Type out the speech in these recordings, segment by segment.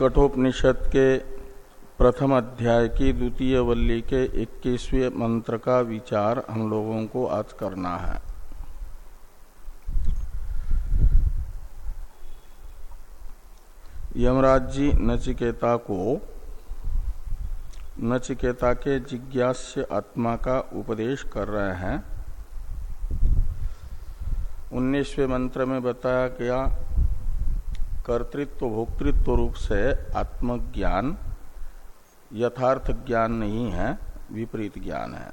कठोपनिषद के प्रथम अध्याय की द्वितीय वल्ली के इक्कीसवें मंत्र का विचार हम लोगों को आज करना है। यमराज जी नचिकेता को, नचिकेता के जिज्ञास्य आत्मा का उपदेश कर रहे हैं। उन्नीसवें मंत्र में बताया गया कर्तृत्व भोक्तृत्व रूप से आत्मज्ञान यथार्थ ज्ञान नहीं है, विपरीत ज्ञान है।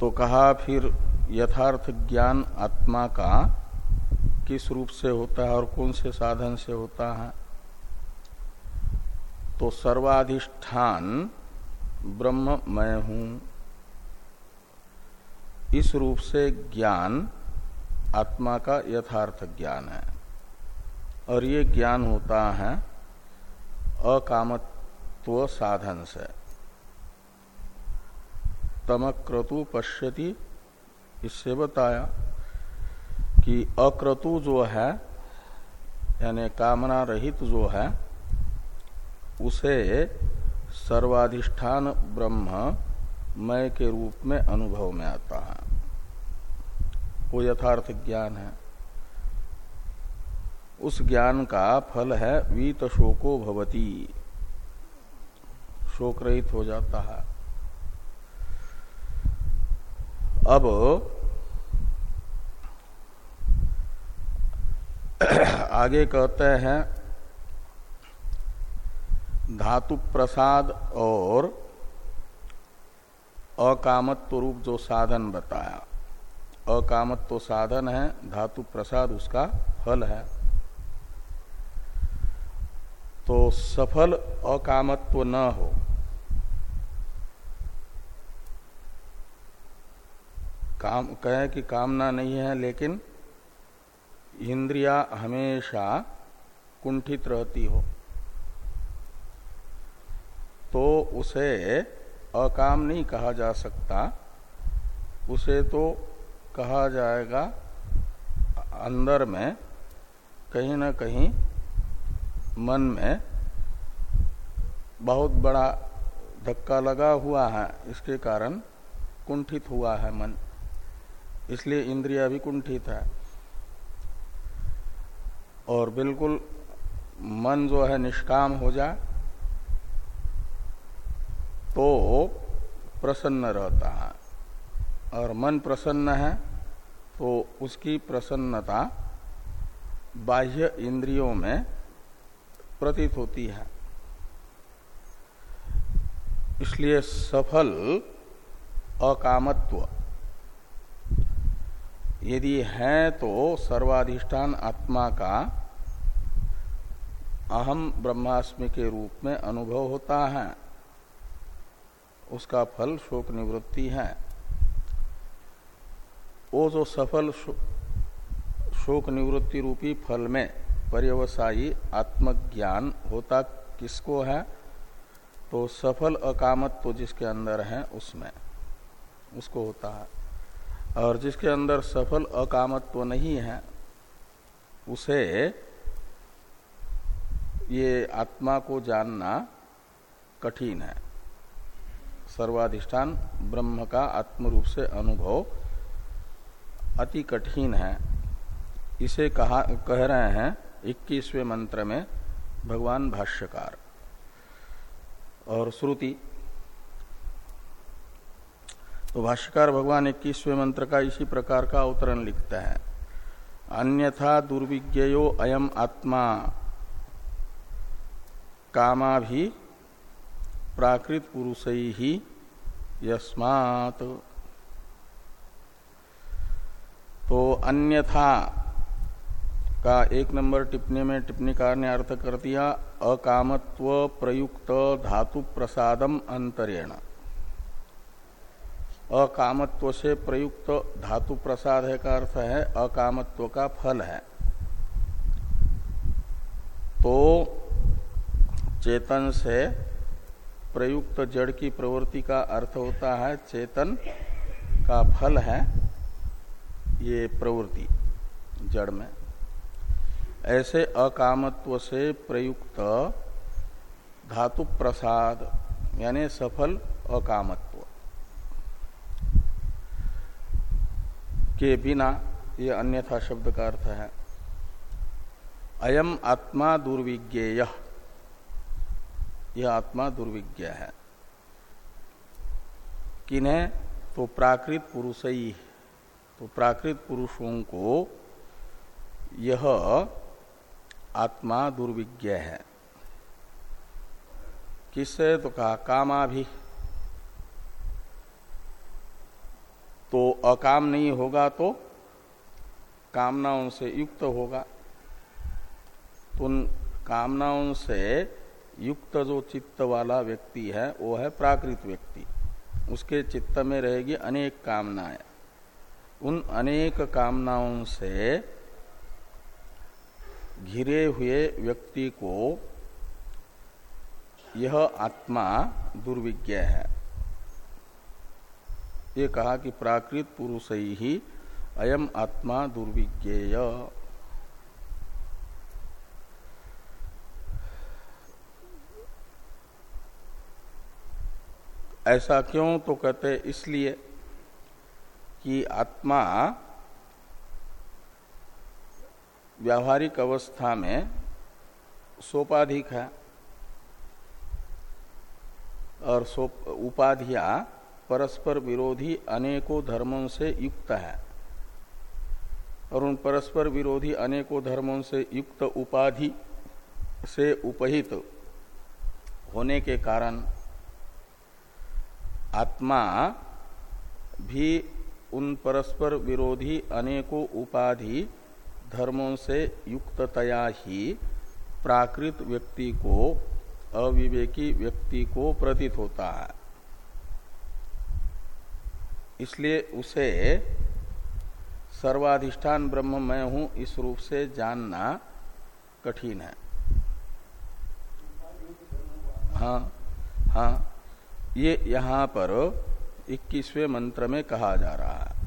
तो कहा फिर, यथार्थ ज्ञान आत्मा का किस रूप से होता है और कौन से साधन से होता है? तो सर्वाधिष्ठान ब्रह्म मैं हूँ। इस रूप से ज्ञान आत्मा का यथार्थ ज्ञान है। और ये ज्ञान होता है अकामत्व साधन से। तमक्रतु पश्यति, इससे बताया कि अक्रतु जो है, यानी कामना रहित जो है, उसे सर्वाधिष्ठान ब्रह्म मय के रूप में अनुभव में आता है। वो यथार्थ ज्ञान है। उस ज्ञान का फल है वीत शोको भवती। शोक रहित हो जाता है। अब आगे कहते हैं, धातु प्रसाद और अकामत्व रूप जो साधन बताया। अकामत्व साधन है, धातु प्रसाद उसका फल है। तो सफल अकामत्व न हो, काम, कहे कि कामना नहीं है, लेकिन इंद्रिया हमेशा कुंठित रहती हो तो उसे अकाम नहीं कहा जा सकता। उसे तो कहा जाएगा, अंदर में, कहीं ना कहीं, मन में बहुत बड़ा धक्का लगा हुआ है। इसके कारण कुंठित हुआ है मन। इसलिए इंद्रिया भी कुंठित है। और बिल्कुल मन जो है निष्काम हो जाए तो प्रसन्न रहता है। और मन प्रसन्न है तो उसकी प्रसन्नता बाह्य इंद्रियों में प्रतीत होती है। इसलिए सफल अकामत्व। यदि है तो सर्वाधिष्ठान आत्मा का अहम ब्रह्मास्मि के रूप में अनुभव होता है। उसका फल शोक निवृत्ति है। वो जो सफल शोक निवृत्ति रूपी फल में पर्यवसायी आत्मज्ञान होता किसको है? तो सफल अकामत्व तो जिसके अंदर है, उसमें, उसको होता है। और जिसके अंदर सफल अकामत्व तो नहीं है, उसे ये आत्मा को जानना कठिन है। सर्वाधिष्ठान ब्रह्म का आत्म रूप से अनुभव अति कठिन है। इसे कहा, कह रहे हैं इक्कीसवें मंत्र में भगवान भाष्यकार। और श्रुति तो भाष्यकार भगवान इक्कीसवें मंत्र का इसी प्रकार का अवतरण लिखता है। अन्यथा दुर्विज्ञयो अयम आत्मा कामा भी प्राकृत पुरुष ही यस्मात। तो अन्यथा का एक नंबर टिप्पणी में टिप्पणीकार ने अर्थ कर दिया, अकामत्व प्रयुक्त धातु प्रसादम अंतरेण। अकामत्व से प्रयुक्त धातु प्रसाद है का अर्थ है, अकामत्व का फल है। तो चेतन से प्रयुक्त जड़ की प्रवृत्ति का अर्थ होता है, चेतन का फल है। ये प्रवृत्ति जड़ में। ऐसे अकामत्व से प्रयुक्त धातु प्रसाद, यानी सफल अकामत्व के बिना ये अन्यथा शब्द का अर्थ है। अयम आत्मा दुर्विज्ञेय, यह आत्मा दुर्विज्ञ है। किन्हें तो प्राकृत पुरुष ही तो प्राकृत पुरुषों को यह आत्मा दुर्विज्ञ है। किससे? तो कहा, कामा भी। तो अकाम नहीं होगा तो कामनाओं से युक्त होगा। तो उन कामनाओं से युक्त जो चित्त वाला व्यक्ति है, वो है प्राकृत व्यक्ति। उसके चित्त में रहेगी अनेक कामनाएँ। उन अनेक कामनाओं से घिरे हुए व्यक्ति को यह आत्मा दुर्विज्ञ है। ये कहा कि प्राकृत पुरुष ही अयम आत्मा दुर्विज्ञेय। ऐसा क्यों तो कहते इसलिए कि आत्मा व्यावहारिक अवस्था में सोपाधिक है और उपाधियाँ परस्पर विरोधी अनेकों धर्मों से युक्त है और उन परस्पर विरोधी अनेकों धर्मों से युक्त उपाधि से उपहित होने के कारण आत्मा भी उन परस्पर विरोधी अनेकों उपाधि धर्मों से युक्ततया ही प्राकृत व्यक्ति को, अविवेकी व्यक्ति को प्रतीत होता है। इसलिए उसे सर्वाधिष्ठान ब्रह्म मैं हूँ, इस रूप से जानना कठिन है। हाँ हाँ ये यहाँ पर 21वें मंत्र में कहा जा रहा है।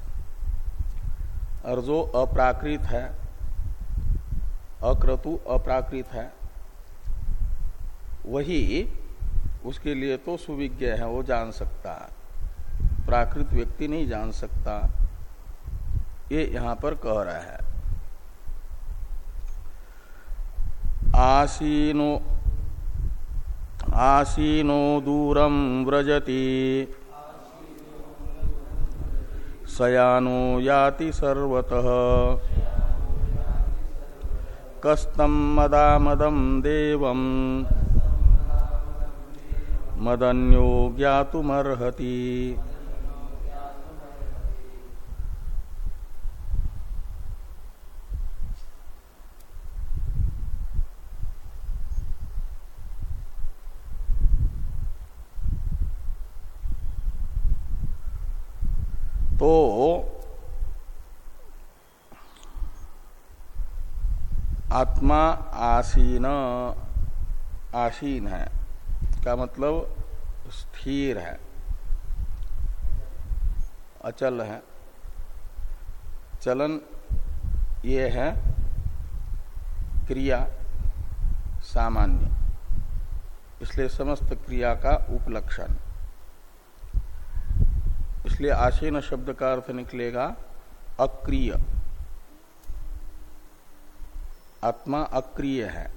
और जो अप्राकृत है अक्रतु अप्राकृत है, वही उसके लिए तो सुविज्ञ है, वो जान सकता है। प्राकृत व्यक्ति नहीं जान सकता। ये यहाँ पर कह रहा है। आसीनो आसीनो दूरम व्रजति। सयानो याति सर्वतः। कस्तम मदामदम देवम मदन्यो ज्ञातुमर्हति। तो आत्मा आसीन आसीन है। का मतलब स्थिर है। अचल है। चलन ये है क्रिया सामान्य। इसलिए समस्त क्रिया का उपलक्षण। इसलिए आशीन शब्द का अर्थ निकलेगा अक्रिय। आत्मा अक्रिय है।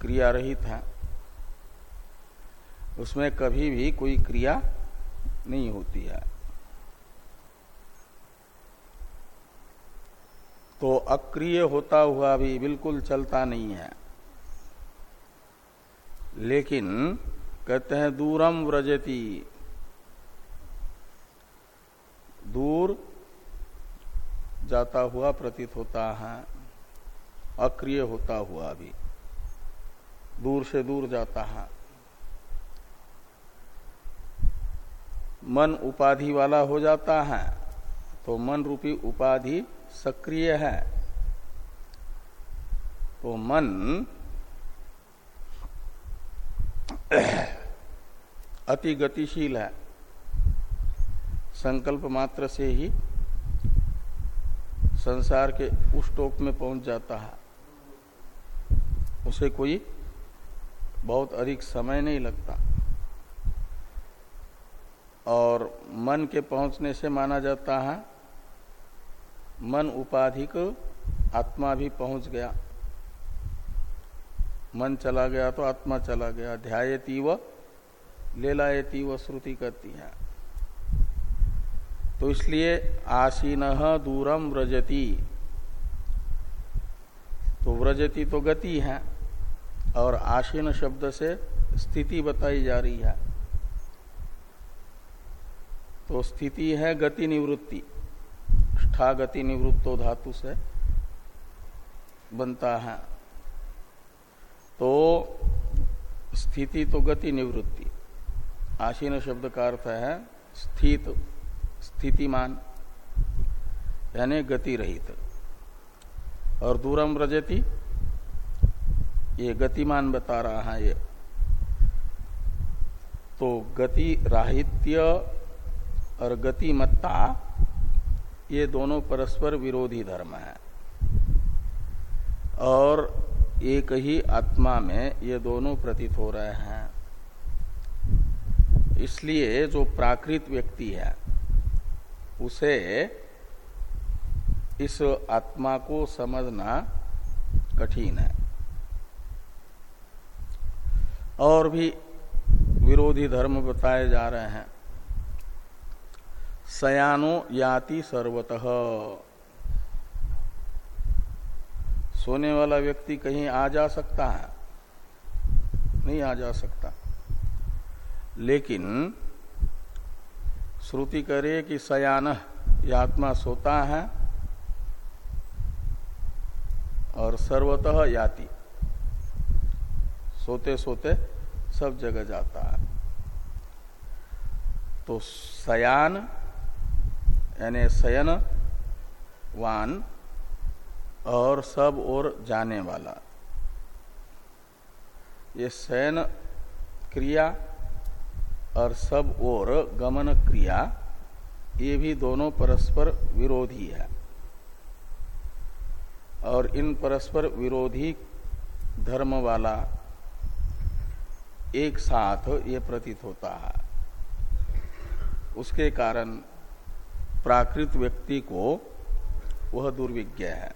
क्रिया रहित है। उसमें कभी भी कोई क्रिया नहीं होती है। तो अक्रिय होता हुआ भी बिल्कुल चलता नहीं है। लेकिन कहते हैं दूरम व्रजती। दूर जाता हुआ प्रतीत होता है, अक्रिय होता हुआ भी, दूर से दूर जाता है। मन उपाधि वाला हो जाता है तो मन रूपी उपाधि सक्रिय है। तो मन अति गतिशील है। संकल्प मात्र से ही संसार के उस टोक में पहुँच जाता है। उसे कोई बहुत अधिक समय नहीं लगता। और मन के पहुँचने से माना जाता है, मन उपाधिक आत्मा भी पहुँच गया। मन चला गया तो आत्मा चला गया। ध्यायती व लेलायती व श्रुति करती है। तो इसलिए आसीन दूरम व्रजती। तो व्रजती तो गति है, और आसीन शब्द से स्थिति बताई जा रही है। तो स्थिति है गति निवृत्ति ठा गति निवृत्तो धातु से बनता है। तो स्थिति तो गति निवृत्ति। आसीन शब्द का अर्थ है स्थित स्थितिमान यानी गति रहित। और दूरम रजती, ये गतिमान बता रहा है ये। तो गति राहित्य और गतिमत्ता ये दोनों परस्पर विरोधी धर्म है। और एक ही आत्मा में ये दोनों प्रतीत हो रहे हैं। इसलिए जो प्राकृत व्यक्ति है उसे इस आत्मा को समझना कठिन है। और भी विरोधी धर्म बताए जा रहे हैं। सयानो याति सर्वतः। सोने वाला व्यक्ति कहीं आ जा सकता है? नहीं आ जा सकता। लेकिन श्रुति करे कि सयान यह आत्मा सोता है और सर्वतः याति। सोते सोते सब जगह जाता है। तो सयान, यानी शयन वान और सब ओर जाने वाला। ये शयन क्रिया और सब ओर गमन क्रिया, ये भी दोनों परस्पर विरोधी है। और इन परस्पर विरोधी धर्म वाला एक साथ ये प्रतीत होता है। उसके कारण प्राकृत व्यक्ति को वह दुर्विज्ञ है।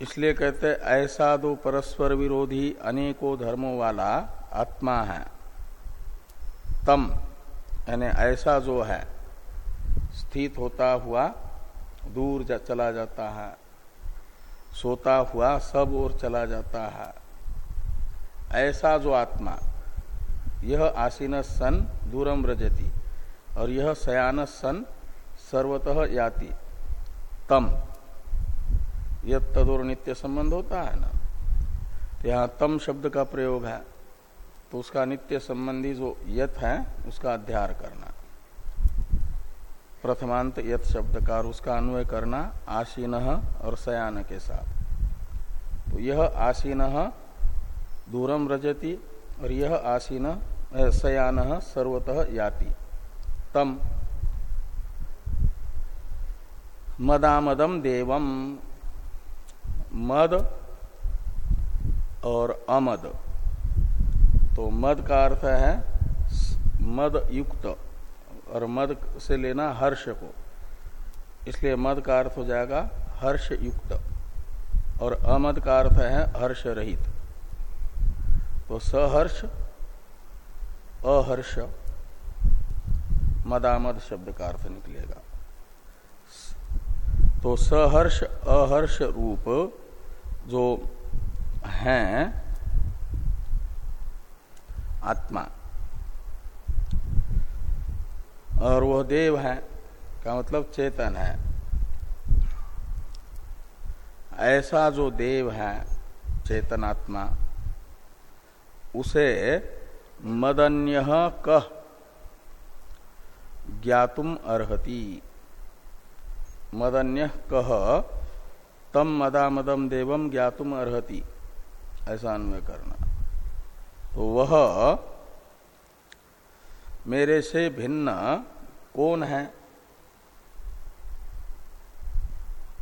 इसलिए कहते ऐसा दो परस्पर विरोधी अनेकों धर्मों वाला आत्मा है तम यानी ऐसा जो है स्थित होता हुआ दूर जा, चला जाता है सोता हुआ सब ओर चला जाता है। ऐसा जो आत्मा यह आसीन सन दूरम रजती और यह शयान सन सर्वतः याति तम। यद तदोर नित्य संबंध होता है ना? तो यहाँ तम शब्द का प्रयोग है। तो उसका नित्य संबंधी जो यथ है, उसका अध्यार करना। प्रथमांत यथ शब्द का उसका अन्वय करना आशीन और शयान के साथ। तो यह आसीन दूरम रजती और यह आसीन शयान सर्वतः याति। तम। मदामदम देवम मद और अमद। तो मद का अर्थ है मद युक्त, और मद से लेना हर्ष को। इसलिए मद का अर्थ हो जाएगा हर्ष युक्त, और अमद का अर्थ है हर्ष रहित। तो सहर्ष, अहर्ष, मदामद शब्द का अर्थ निकलेगा। तो सहर्ष, अहर्ष रूप जो है आत्मा। और वह देव है, का मतलब चेतन है। ऐसा जो देव है चेतनात्मा उसे मदन्य कह ज्ञातुम अर्हति। मदन्य कह तम मदा मदम देवम ज्ञातुम अर्हति। ऐसा अन्वय करना। वह मेरे से भिन्न कौन है?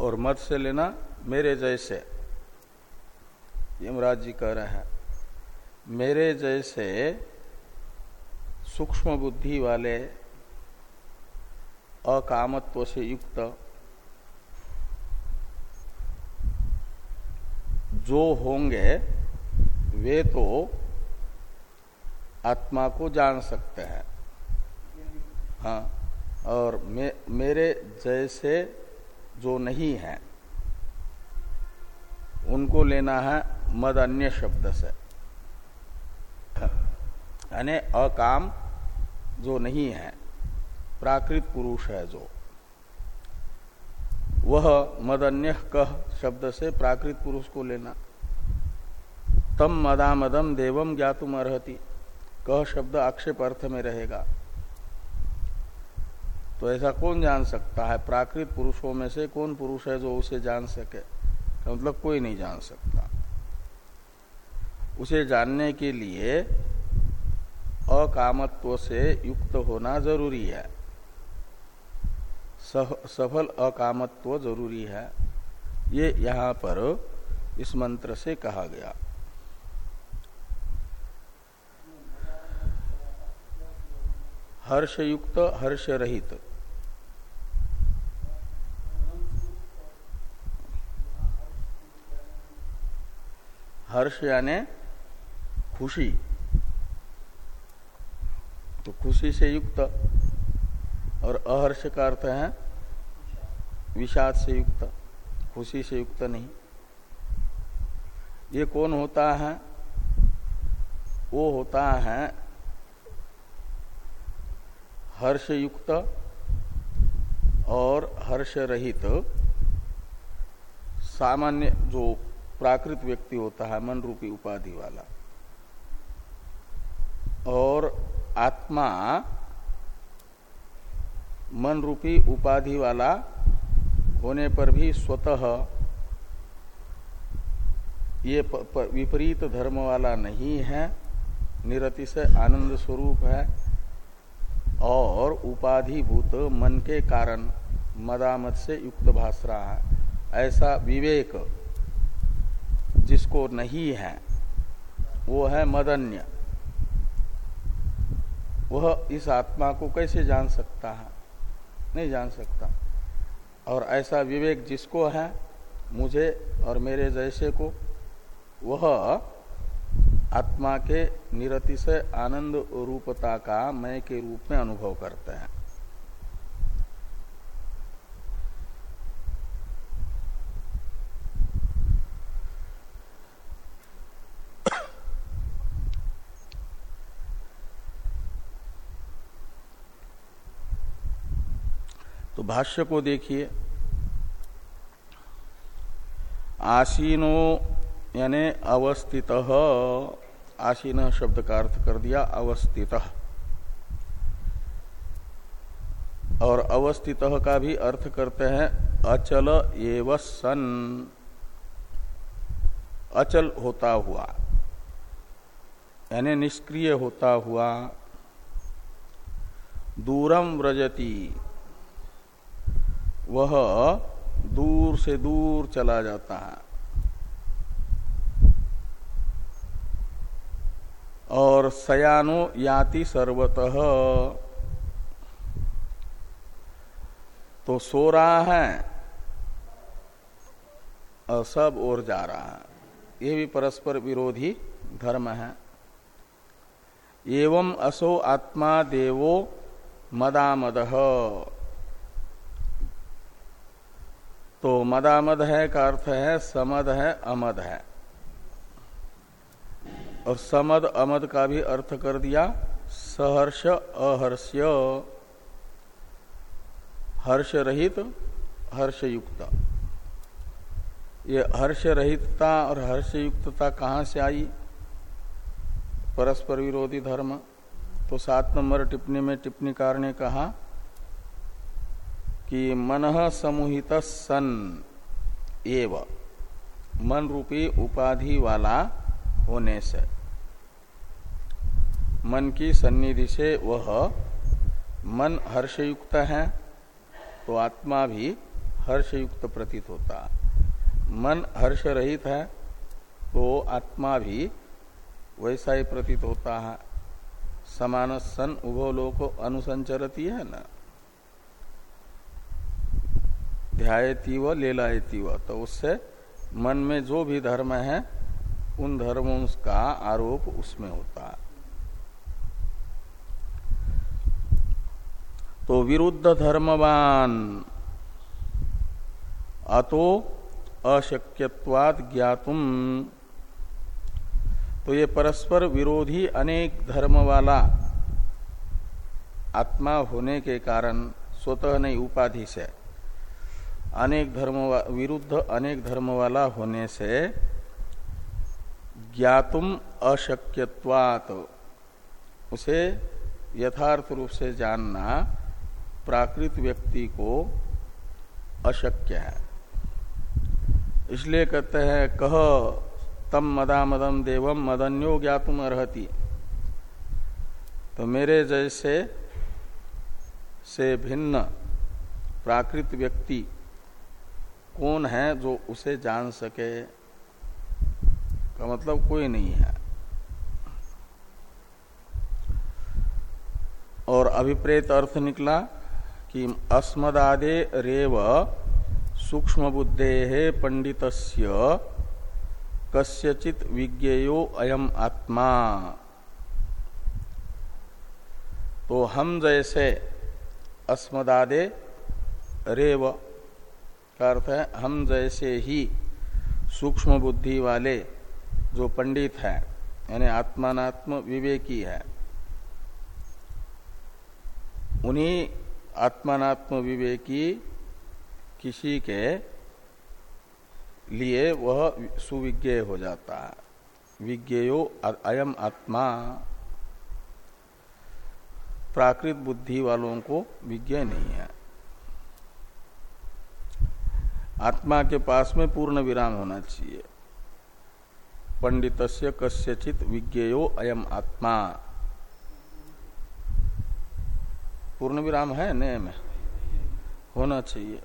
और मत से लेना मेरे जैसे। यमराज जी कह रहे हैं, मेरे जैसे सूक्ष्म बुद्धि वाले अकामत्व से युक्त जो होंगे, वे तो आत्मा को जान सकते हैं। हाँ और मे, मेरे जैसे जो नहीं है उनको लेना है मद अन्य शब्द से। यानी अकाम जो नहीं है प्राकृत पुरुष है जो वह मदन्य कह शब्द से प्राकृत पुरुष को लेना। तम मदामदम देवम ज्ञातुम अर्ति कह शब्द आक्षेप अर्थ में रहेगा। तो ऐसा कौन जान सकता है? प्राकृत पुरुषों में से कौन पुरुष है जो उसे जान सके? तो मतलब कोई नहीं जान सकता। उसे जानने के लिए अकामत्व से युक्त होना ज़रूरी है। सफल अकामत्व ज़रूरी है। ये यहाँ पर इस मंत्र से कहा गया। हर्षयुक्त हर्ष रहित हर्ष यानी खुशी। तो खुशी से युक्त और अहर्ष का अर्थ है विषाद से युक्त, खुशी से युक्त नहीं। ये कौन होता है? वो होता है हर्ष युक्त और हर्ष रहित सामान्य जो प्राकृत व्यक्ति होता है मन रूपी उपाधि वाला। और आत्मा मन रूपी उपाधि वाला होने पर भी स्वतः ये विपरीत धर्म वाला नहीं है निरति से आनंद स्वरूप है। और उपाधिभूत मन के कारण मदामत से युक्त भाष रहा है। ऐसा विवेक जिसको नहीं है, वो है मदन्य। वह इस आत्मा को कैसे जान सकता है? नहीं जान सकता। और ऐसा विवेक जिसको है, मुझे और मेरे जैसे को, वह आत्मा के निरति से आनंद रूपता का मय के रूप में अनुभव करते हैं। तो भाष्य को देखिए। आसीनो यानी अवस्थित, आसीन शब्द का अर्थ कर दिया, अवस्थित। और अवस्थित का भी अर्थ करते हैं, अचल एव सन। अचल होता हुआ, यानी निष्क्रिय होता हुआ दूरम व्रजती। वह दूर से दूर चला जाता है। और सयानो याति सर्वतः। तो सो रहा है और सब ओर जा रहा है। ये भी परस्पर विरोधी धर्म है। एवं असो आत्मा देवो मदामद। तो मदामद है का अर्थ है, समद है, अमद है। और समद अमद का भी अर्थ कर दिया, सहर्ष अहर्ष्य। हर्ष रहित, हर्ष ये हर्ष रहितता और हर्ष युक्तता कहाँ से आई? परस्पर विरोधी धर्म। तो सात नंबर टिप्पणी में टिप्पणीकार ने कहा कि मन समूहित सन एव, मन रूपी उपाधि वाला होने से। मन की सन्निधि से वह मन हर्षयुक्त है तो आत्मा भी हर्षयुक्त प्रतीत होता। मन हर्ष रहित है तो आत्मा भी वैसा ही प्रतीत होता है। समान सन उभो लोक अनुसंचरती है ना। ध्यायती व लेलायती व तो उससे मन में जो भी धर्म है, उन धर्मों का आरोप उसमें होता। है तो विरुद्ध धर्मवान। अतो अशक्यवाद ज्ञातुम। तो ये परस्पर विरोधी अनेक धर्म वाला आत्मा होने के कारण स्वतः नहीं उपाधि से, अनेक धर्म विरुद्ध अनेक धर्म वाला होने से ज्ञातुम अशक्यवात उसे यथार्थ रूप से जानना प्राकृत व्यक्ति को अशक्य है। इसलिए कहते हैं, कह तम मदा मदम देवम मदन्यो ज्ञातुम अर्ति तो मेरे जैसे से भिन्न प्राकृत व्यक्ति कौन है जो उसे जान सके? का मतलब कोई नहीं है। और अभिप्रेत अर्थ निकला कि अस्मदादे रेव सूक्ष्म बुद्धे पंडित कस्यचित विज्ञेयो अयम आत्मा। तो हम जैसे अस्मदादे रेव का अर्थ है, हम जैसे ही सूक्ष्म बुद्धि वाले जो पंडित हैं, यानी आत्मात्म विवेकी है, उन्हीं आत्मात्म विवेकी किसी के लिए वह सुविज्ञ हो जाता है। विज्ञेयो अयम आत्मा। प्राकृत बुद्धि वालों को विज्ञ नहीं है। आत्मा के पास में पूर्ण विराम होना चाहिए। पंडितस्य कस्यचित विज्ञेयो अयम आत्मा। पूर्ण विराम है नए में। होना चाहिए।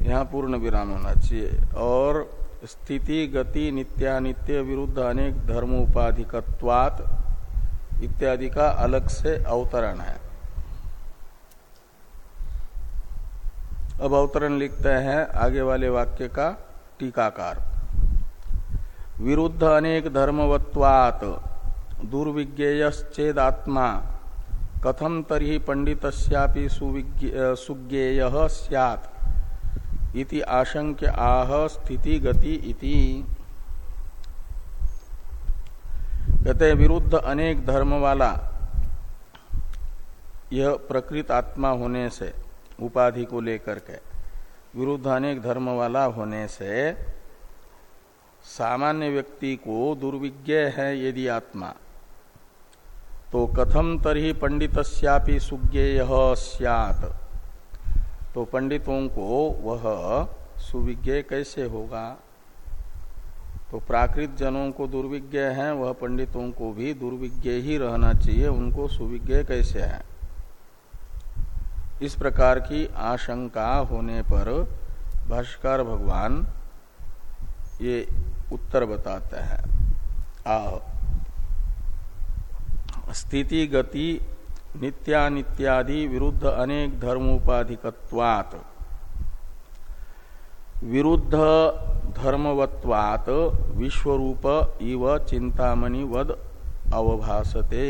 यहाँ पूर्ण विराम होना चाहिए। और स्थिति, गति नित्यानित्य विरुद्ध अनेक धर्मोपाधिकत्वात इत्यादि का अलग से अवतरण है। अब अवतरण लिखते हैं आगे वाले वाक्य का टीकाकार। विरुद्ध अनेक धर्मवत्वात दुर्विज्ञेयश्चेदात्मा। कथम तरी पंडित सुज्ञेय सैत् इति आशंक्य आह, स्थिति, गति इति। कहते विरुद्ध अनेक धर्म वाला यह प्रकृत आत्मा होने से, उपाधि को लेकर के, विरुद्ध अनेक धर्म वाला होने से, सामान्य व्यक्ति को दुर्विज्ञ है यदि आत्मा। तो कथम तरही पंडित सुज्ञेय सियात। तो पंडितों को वह सुविज्ञ कैसे होगा? तो प्राकृत जनों को दुर्विज्ञ है, वह पंडितों को भी दुर्विज्ञ ही रहना चाहिए, उनको सुविज्ञ कैसे है? इस प्रकार की आशंका होने पर भाष्कर भगवान ये उत्तर बताते हैं। आ स्थिति गति नित्यानित्यादि विरुद्ध अनेक धर्मोपाधिकवात विरुद्ध धर्मवत्वात विश्वरूप इव चिंतामणि वद अवभासते।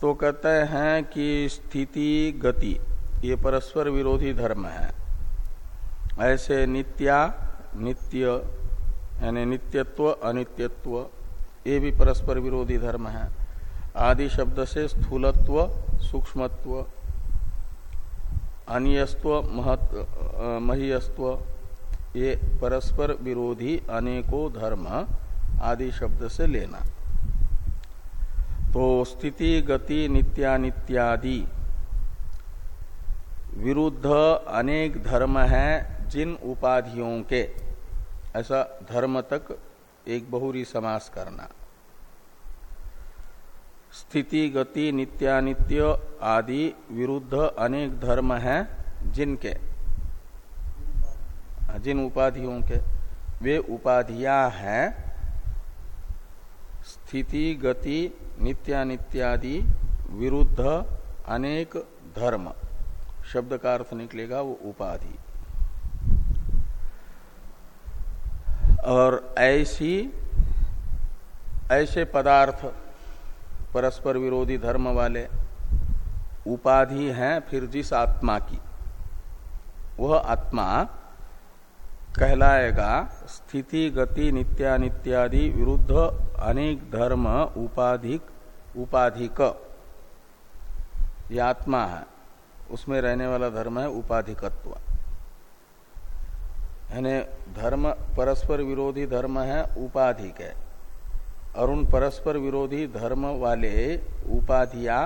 तो कहते हैं कि स्थिति गति ये परस्पर विरोधी धर्म है। ऐसे नित्या, नित्य, यानी नित्यत्व, अनित्यत्व ये भी परस्पर विरोधी धर्म है। आदि शब्द से स्थूलत्व, सूक्ष्मत्व, अनियस्त्व महत्व महीयस्त्व, ये परस्पर विरोधी अनेकों धर्म आदि शब्द से लेना। तो स्थिति, गति, नित्यानित्यादि विरुद्ध अनेक धर्म हैं जिन उपाधियों के, ऐसा धर्म तक एक बहुरी समास करना। स्थिति, गति, नित्यानित्य आदि विरुद्ध अनेक धर्म हैं जिनके। जिन उपाधियों के। वे उपाधियाँ हैं। स्थिति, गति, नित्यानित्यादि विरुद्ध अनेक धर्म। शब्द का अर्थ निकलेगा वो उपाधि। और ऐसी, ऐसे पदार्थ परस्पर विरोधी धर्म वाले उपाधि हैं फिर जिस आत्मा की। वह आत्मा कहलाएगा स्थिति, गति, नित्यानित्यादि विरुद्ध अनेक धर्म उपाधिक उपाधिक। यह आत्मा है, उसमें रहने वाला धर्म है उपाधिकत्व। यानी धर्म परस्पर विरोधी धर्म है उपाधि के और उन परस्पर विरोधी धर्म वाले उपाधियाँ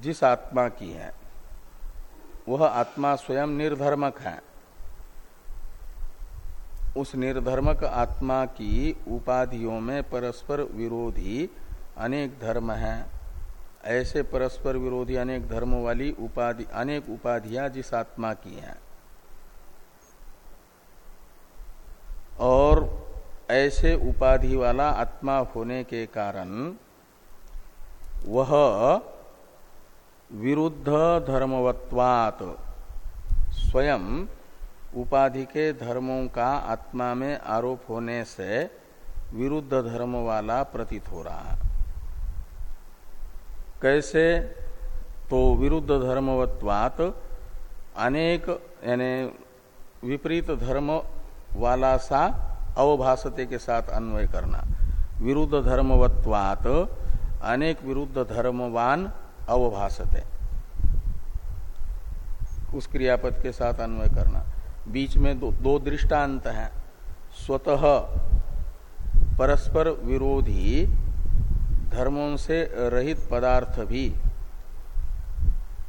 जिस आत्मा की है, वह आत्मा स्वयं निर्धर्मक है। उस निर्धर्मक आत्मा की उपाधियों में परस्पर विरोधी अनेक धर्म हैं। ऐसे परस्पर विरोधी अनेक धर्म वाली उपाधि, अनेक उपाधियाँ जिस आत्मा की हैं। और ऐसे उपाधि वाला आत्मा होने के कारण वह विरुद्ध धर्मवत्वात, स्वयं उपाधि के धर्मों का आत्मा में आरोप होने से विरुद्ध धर्म वाला प्रतीत हो रहा है। कैसे? तो विरुद्ध धर्मवत्वात अनेक, यानी विपरीत धर्म वाला सा अवभाषते के साथ अन्वय करना। विरुद्ध धर्मवत्वात अनेक विरुद्ध धर्मवान अवभाषते उस क्रियापद के साथ अन्वय करना। बीच में दो, दो दृष्टांत हैं। स्वतः परस्पर विरोधी धर्मों से रहित पदार्थ भी।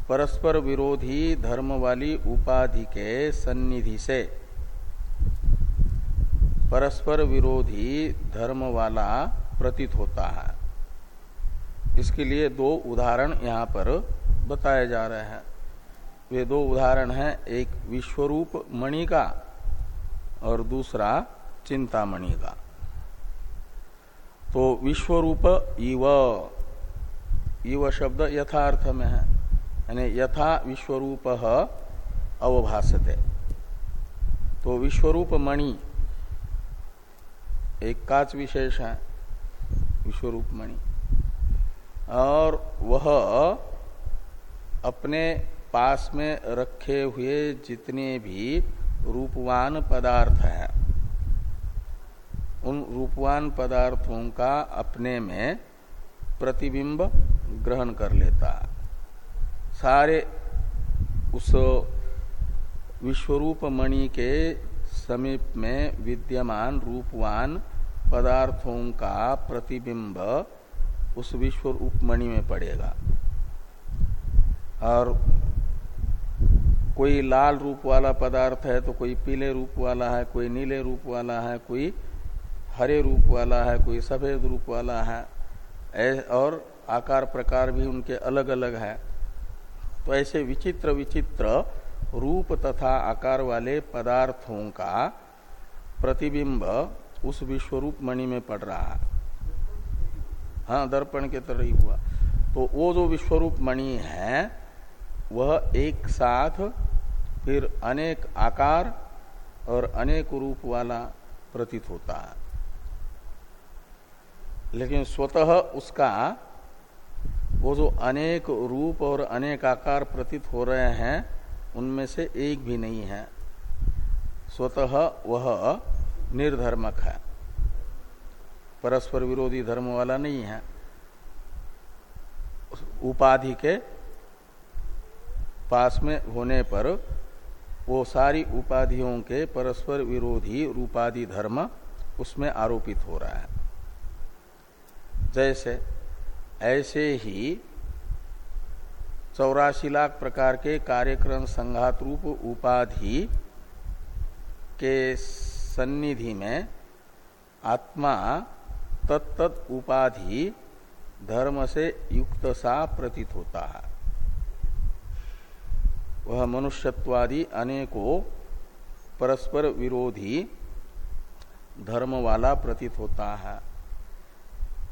परस्पर विरोधी धर्म वाली उपाधि के सन्निधि से। परस्पर विरोधी धर्म वाला प्रतीत होता है। इसके लिए दो उदाहरण यहाँ पर बताए जा रहे हैं। वे दो उदाहरण हैं, एक विश्वरूप मणि का और दूसरा चिंतामणि का। तो विश्वरूप इव इव शब्द यथार्थ में है, यानी यथा विश्वरूप अवभाषते तो विश्वरूप मणि एक काच विशेष है विश्वरूप मणि और वह अपने पास में रखे हुए जितने भी रूपवान पदार्थ हैं, उन रूपवान पदार्थों का अपने में प्रतिबिंब ग्रहण कर लेता सारे उस विश्वरूप मणि के समीप में विद्यमान रूपवान पदार्थों का प्रतिबिंब उस विश्व मणि में पड़ेगा। और कोई लाल रूप वाला पदार्थ है तो कोई पीले रूप वाला है, कोई नीले रूप वाला है, कोई हरे रूप वाला है, कोई सफ़ेद रूप वाला है और आकार प्रकार भी उनके अलग अलग है। तो ऐसे विचित्र विचित्र रूप तथा आकार वाले पदार्थों का प्रतिबिंब उस विश्वरूप मणि में पड़ रहा है। हाँ दर्पण के तरह ही हुआ। तो वो जो विश्वरूप मणि है, वह एक साथ फिर अनेक आकार और अनेक रूप वाला प्रतीत होता है। लेकिन स्वतः उसका वो जो अनेक रूप और अनेक आकार प्रतीत हो रहे हैं उनमें से एक भी नहीं है। स्वतः वह निर्धर्मक है। परस्पर विरोधी धर्म वाला नहीं है। उपाधि के पास में होने पर वो सारी उपाधियों के परस्पर विरोधी रूपाधि धर्म उसमें आरोपित हो रहा है। जैसे, ऐसे ही चौरासी लाख प्रकार के कार्यक्रम संघात रूप उपाधि के सन्निधि में आत्मा तत्त उपाधि धर्म से युक्त सा प्रतीत होता है। वह मनुष्यत्वादि अनेकों परस्पर विरोधी धर्म वाला प्रतीत होता है।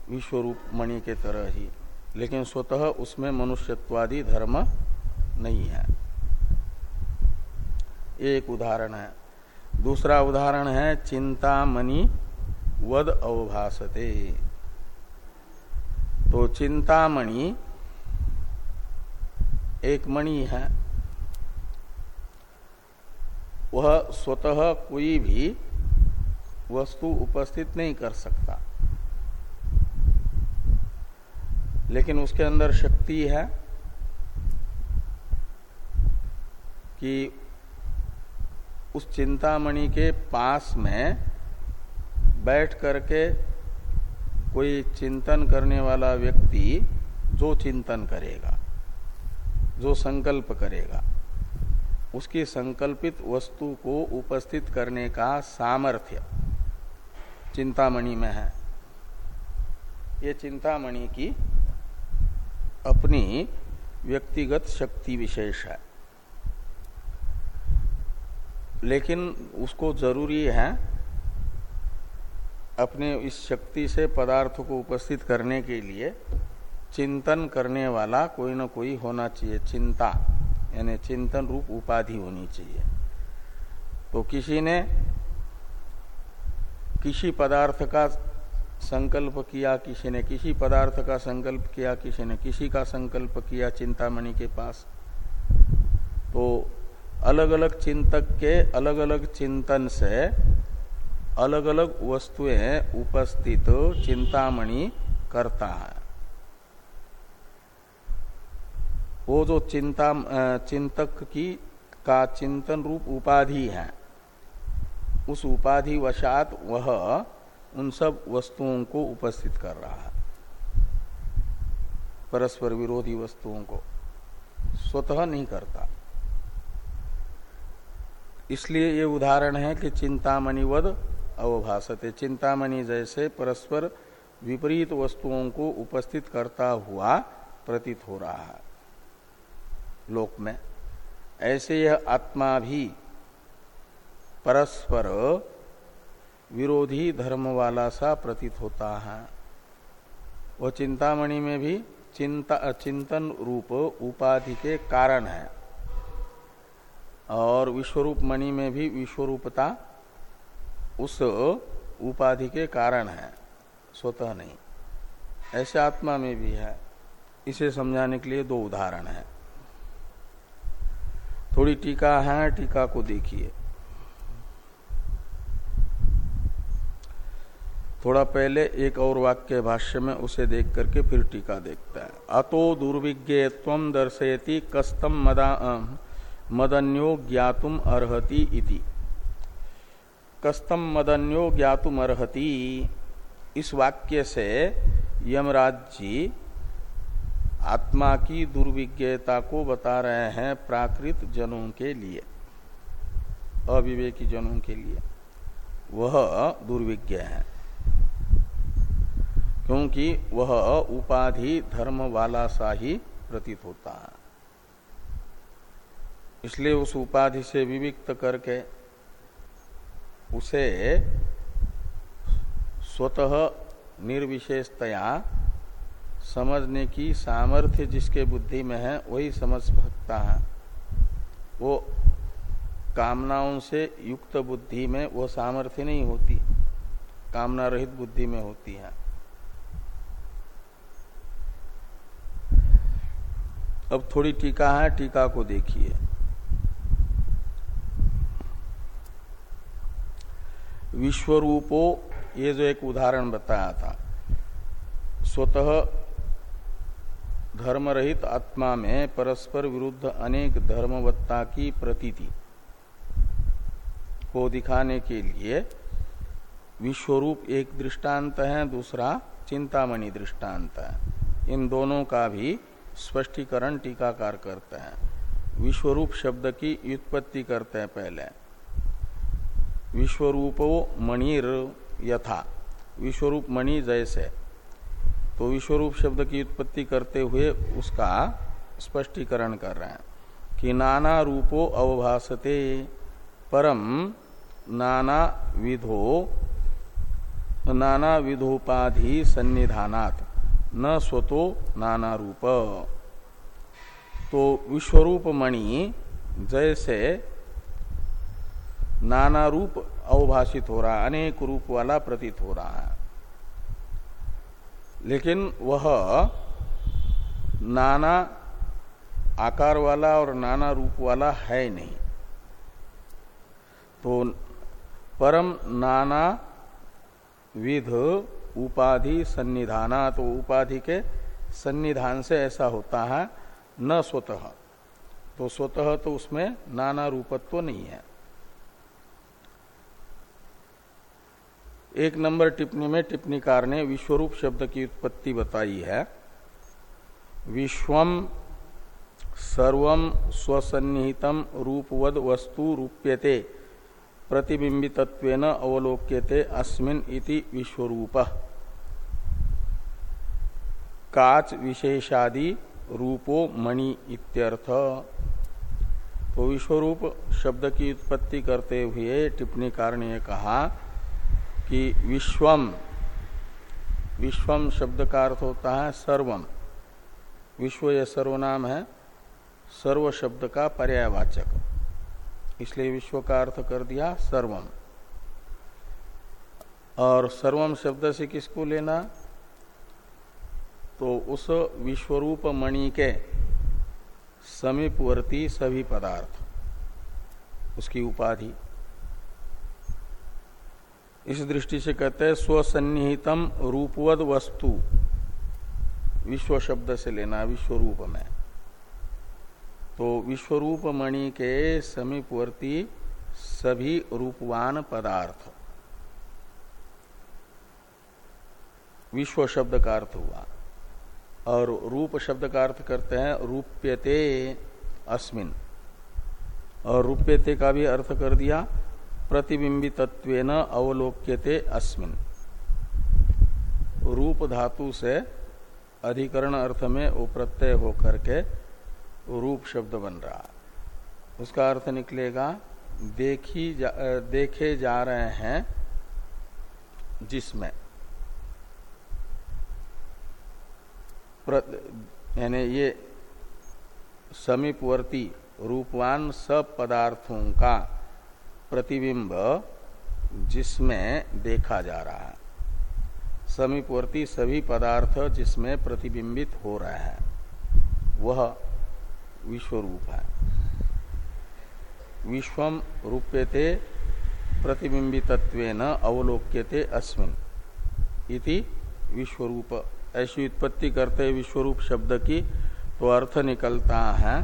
विश्वरूप मणि के तरह ही। लेकिन स्वतः उसमें मनुष्यत्वादि धर्म नहीं है। एक उदाहरण है। दूसरा उदाहरण है, चिंतामणि वद अवभासते। तो चिंतामणि एक मणि है। वह स्वतः कोई भी वस्तु उपस्थित नहीं कर सकता। लेकिन उसके अंदर शक्ति है कि उस चिंतामणि के पास में बैठ करके कोई चिंतन करने वाला व्यक्ति जो चिंतन करेगा, जो संकल्प करेगा, उसकी संकल्पित वस्तु को उपस्थित करने का सामर्थ्य चिंतामणि में है। ये चिंतामणि की अपनी व्यक्तिगत शक्ति विशेष है। लेकिन उसको ज़रूरी है अपने इस शक्ति से पदार्थ को उपस्थित करने के लिए चिंतन करने वाला कोई ना कोई होना चाहिए। चिंता, यानी चिंतन रूप उपाधि होनी चाहिए। तो किसी ने किसी पदार्थ का संकल्प किया किसी ने किसी पदार्थ का संकल्प किया, किसी ने किसी का संकल्प किया चिंतामणि के पास। तो अलग अलग चिंतक के अलग अलग चिंतन से अलग अलग वस्तुएँ उपस्थित चिंतामणि करता है। वो जो चिंता चिंतक की, का चिंतन रूप उपाधि है, उस उपाधि वशात वह उन सब वस्तुओं को उपस्थित कर रहा है। परस्पर विरोधी वस्तुओं को स्वतः नहीं करता। इसलिए ये उदाहरण है कि चिंतामणिवद अवभाषते चिंतामणि जैसे परस्पर विपरीत वस्तुओं को उपस्थित करता हुआ प्रतीत हो रहा है। लोक में ऐसे यह आत्मा भी परस्पर विरोधी धर्म वाला सा प्रतीत होता है। वह चिंतामणि में भी चिंता, चिंतन रूप उपाधि के कारण है। और विश्वरूप मणि में भी विश्वरूपता उस उपाधि के कारण है, स्वतः नहीं। ऐसे आत्मा में भी है। इसे समझाने के लिए दो उदाहरण है। थोड़ी टीका है, टीका को देखिए। थोड़ा पहले एक और वाक्य भाष्य में उसे देख करके फिर टीका देखता है। अतो दुर्विज्ञत्व दर्शयति कस्तम मदा मदन्यो ज्ञातुम अर्हति इति। कस्तम मदन्यो ज्ञातुम अर्हति। इस वाक्य से यमराज जी आत्मा की दुर्विज्ञता को बता रहे हैं प्राकृत जनों के लिए, अविवेकी जनों के लिए। वह दुर्विज्ञ है। क्योंकि वह उपाधि धर्म वाला सा ही प्रतीत होता है। इसलिए उस उपाधि से विविक्त करके उसे स्वतः निर्विशेषतया समझने की सामर्थ्य जिसके बुद्धि में है, वही समझ सकता है। वो कामनाओं से युक्त बुद्धि में वो सामर्थ्य नहीं होती, कामना रहित बुद्धि में होती है। अब थोड़ी टीका है, टीका को देखिए। विश्वरूपो, ये जो एक उदाहरण बताया था, स्वतः धर्म रहित आत्मा में परस्पर विरुद्ध अनेक धर्मवत्ता की प्रतीति को दिखाने के लिए विश्वरूप एक दृष्टांत है, दूसरा चिंतामणि दृष्टांत है। इन दोनों का भी स्पष्टीकरण टीकाकार करते हैं। विश्वरूप शब्द की व्युत्पत्ति करते हैं पहले। विश्वरूपो मणिर यथा। विश्वरूप मणि जैसे। तो विश्वरूप शब्द की उत्पत्ति करते हुए उसका स्पष्टीकरण कर रहे हैं कि नाना रूपो अवभासते, परम नाना विधो, नाना विधोपाधि सन्निधानात। न स्वतो नाना रूप तो विश्वरूप मणि जैसे नाना रूप अवभाषित हो रहा अनेक रूप वाला प्रतीत हो रहा है। लेकिन वह नाना आकार वाला और नाना रूप वाला है नहीं। तो परम नाना विध उपाधि सन्निधाना तो उपाधि के सन्निधान से ऐसा होता है, न स्वतः। तो स्वतः तो उसमें नाना रूपत्व नहीं है। एक नंबर टिप्पणी में टिप्पणीकार ने विश्वरूप शब्द की उत्पत्ति बताई है। विश्वम सर्वम स्वसन्निहितम रूपवद वस्तु रूप्यते। प्रतिबिंबितत्वेन अवलोक्यते अस्मिन इति विश्वरूप। काच विशेषादि रूपो मणि इत्यर्थ। तो विश्वरूप शब्द की उत्पत्ति करते हुए टिप्पणीकार ने कहा कि विश्वम विश्वम शब्द का अर्थ होता है सर्वम। विश्व यह सर्वनाम है, सर्व शब्द का पर्यायवाचक। इसलिए विश्व का अर्थ कर दिया सर्वम। और सर्वम शब्द से किसको लेना? तो उस विश्वरूप मणि के समीपवर्ती सभी पदार्थ, उसकी उपाधि। इस दृष्टि से कहते हैं, स्वसन्निहितम रूपवद वस्तु, विश्व शब्द से लेना विश्व रूप में। तो विश्वरूप मणि के समीपवर्ती सभी रूपवान पदार्थ। विश्व शब्द का अर्थ हुआ। और रूप शब्द का अर्थ करते हैं रूप्यते अस्मिन। और रूप्यते का भी अर्थ कर दिया, प्रतिबिंबितत्वेन अवलोक्यते अस्मिन। रूप धातु से अधिकरण अर्थ में वो प्रत्यय होकर के रूप शब्द बन रहा। उसका अर्थ निकलेगा देखी जा, देखे जा रहे हैं जिसमें। यानी ये समीपवर्ती रूपवान सब पदार्थों का प्रतिबिंब जिसमें देखा जा रहा है। समीपवर्ती सभी पदार्थ जिसमें प्रतिबिंबित हो रहे हैं वह विश्व रूप है विश्वम रूप्यते प्रतिबिंबितत्वेन अवलोक्यते अस्मिन। इति विश्वरूप। ऐसी उत्पत्ति करते विश्वरूप शब्द की तो अर्थ निकलता है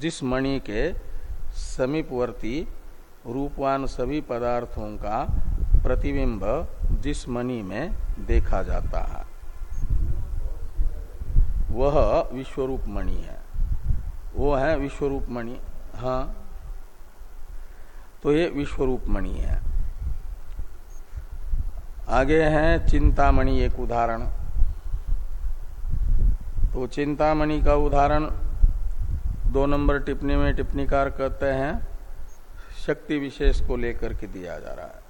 जिस मणि के समीपवर्ती रूपवान सभी पदार्थों का प्रतिबिंब जिस मणि में देखा जाता है। वह विश्वरूप मणि है। वो है विश्वरूप मणि हाँ। तो ये विश्वरूप मणि है। आगे है चिंतामणि एक उदाहरण। तो चिंतामणि का उदाहरण दो नंबर टिप्पणी में टिप्पणीकार कहते हैं, शक्ति विशेष को लेकर के दिया जा रहा है।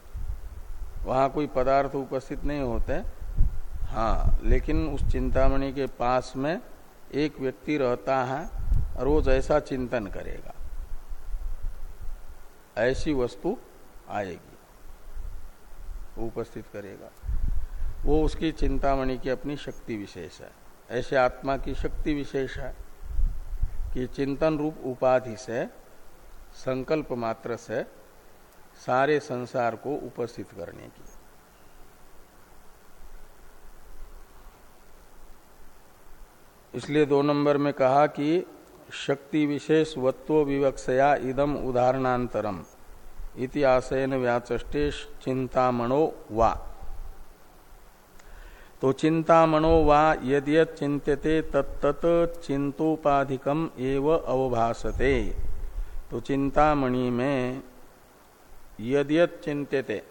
वहाँ कोई पदार्थ उपस्थित नहीं होते। हाँ लेकिन उस चिंतामणि के पास में एक व्यक्ति रहता है वो जैसा चिंतन करेगा, ऐसी वस्तु आएगी, वो उपस्थित करेगा। वो उसकी चिंतामणि की अपनी शक्ति विशेष है। ऐसे आत्मा की शक्ति विशेष है कि चिंतन रूप उपाधि से, संकल्प मात्र से सारे संसार को उपस्थित करने की। इसलिए दो नंबर में कहा कि शक्ति विशेष वत्व विवक्षया इदम उदाहरणांतरम इति आशयन व्याचे चिंतामणो वा। तो चिंता मनो वा यद चिंत्यते तत्त चिंतोपाधिकम एव अवभासते। तो चिंतामणि में यद चिंत्यते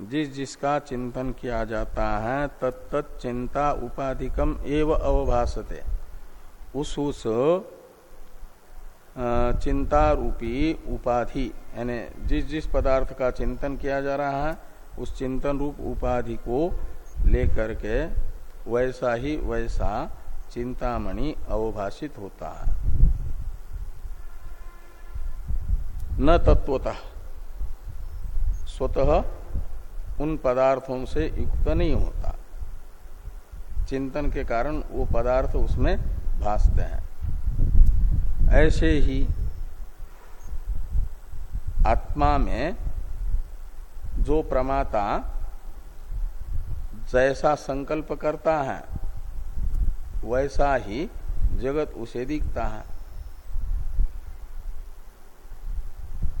जिस जिसका चिंतन किया जाता है तत्त चिंता उपाधिकम एव अवभासते। उस उस चिंता रूपी उपाधि, यानी जिस जिस पदार्थ का चिंतन किया जा रहा है, उस चिंतन रूप उपाधि को लेकर के वैसा ही वैसा चिंतामणि अवभाषित होता है। न तत्वतः स्वतः उन पदार्थों से युक्त नहीं होता। चिंतन के कारण वो पदार्थ उसमें भासते हैं। ऐसे ही आत्मा में जो प्रमाता जैसा संकल्प करता है, वैसा ही जगत उसे दिखता है।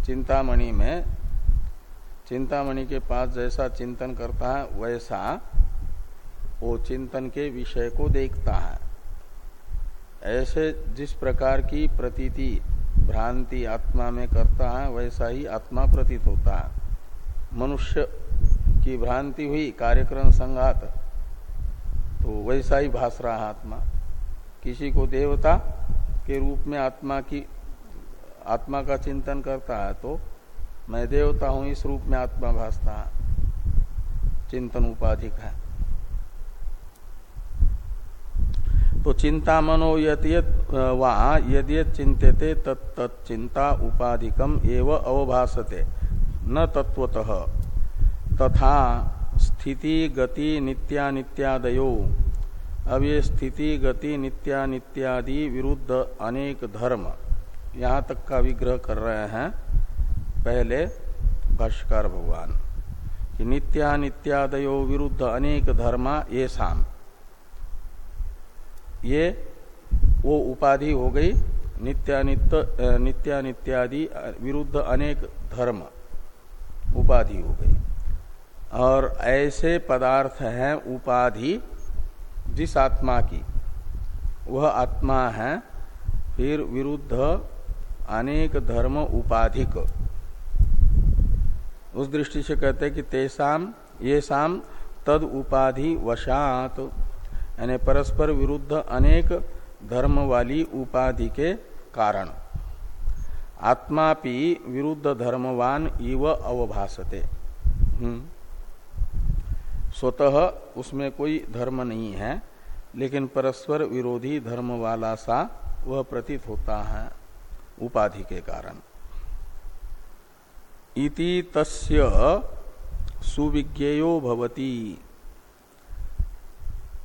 चिंतामणि में चिंतामणि के पास जैसा चिंतन करता है, वैसा वो चिंतन के विषय को देखता है। ऐसे जिस प्रकार की प्रतीति भ्रांति आत्मा में करता है, वैसा ही आत्मा प्रतीत होता है। मनुष्य की भ्रांति हुई, कार्यक्रम संघात तो वैसा ही भास रहा आत्मा। किसी को देवता के रूप में आत्मा की, आत्मा का चिंतन करता है तो मैं देवता हूँ, इस रूप में आत्मा भासता है चिंतन उपाधिक है। तो चिंता मनो यद यद यदि चिंत्यते तत्चिंता उपाधिकम एव अवभासते, न तत्वतः तथा स्थिति, गति नित्यानित्यादयो अब ये स्थिति, गति नित्यानित्यादि विरुद्ध अनेक धर्म। यहाँ तक का विग्रह कर रहे हैं। पहले भाष्कर भगवान कि नित्यानित्यादयो विरुद्ध अनेक धर्मा ये शाम ये वो उपाधि हो गई नित्यानित्य नित्यानित्यादि विरुद्ध अनेक धर्म उपाधि हो गई। और ऐसे पदार्थ हैं उपाधि जिस आत्मा की। वह आत्मा है फिर विरुद्ध अनेक धर्म उपाधिक। उस दृष्टि से कहते हैं कि तेसाम, ये शाम तद उपाधि वशात, यानी परस्पर विरुद्ध अनेक धर्म वाली उपाधि के कारण। आत्मापि विरुद्ध धर्मवान इव अवभासते। हम्म। स्वतः उसमें कोई धर्म नहीं है, लेकिन परस्पर विरोधी धर्म वाला सा वह प्रतीत होता है उपाधि के कारण। इति तस्य सुविज्ञेयो भवती।